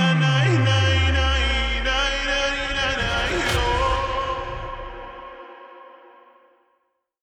na na